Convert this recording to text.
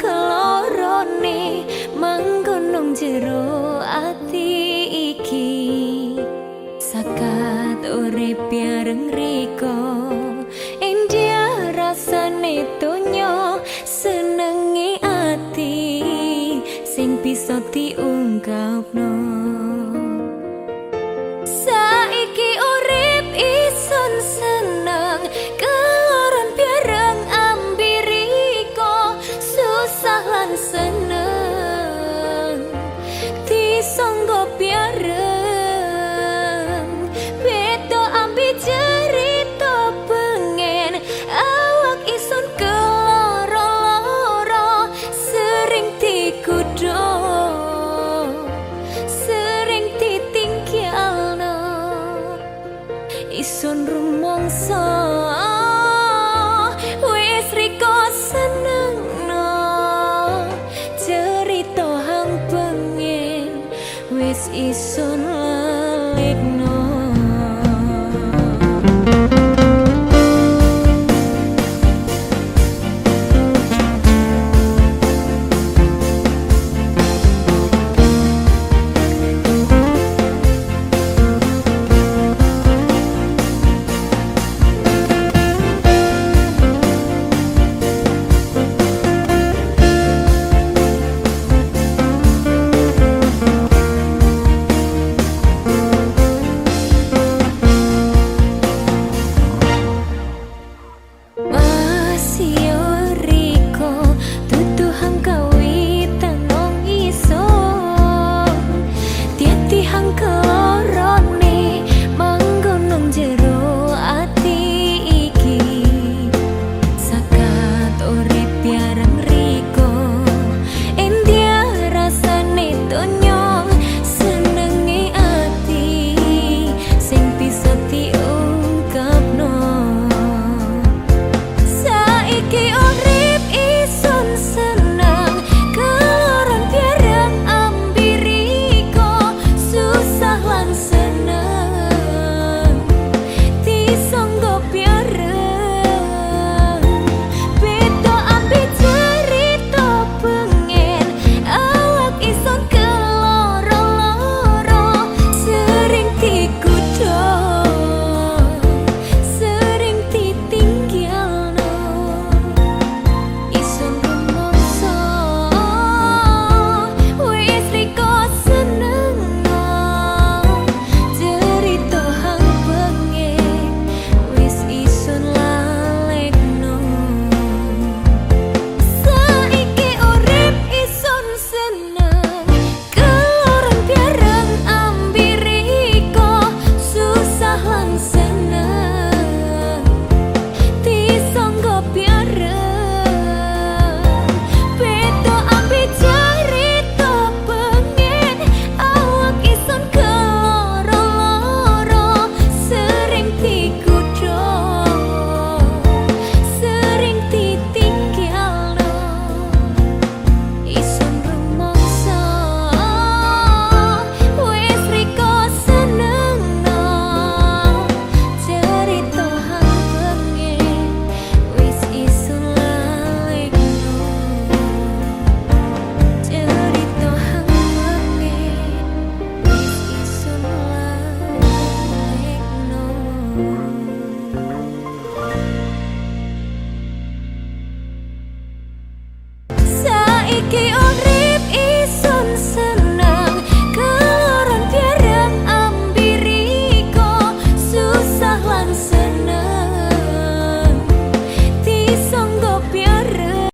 kelorone manggonong jero ati iki. Sakat urip bareng riko India rasane tonyo senengi ati. Sing bisa diungkapno sun will ignore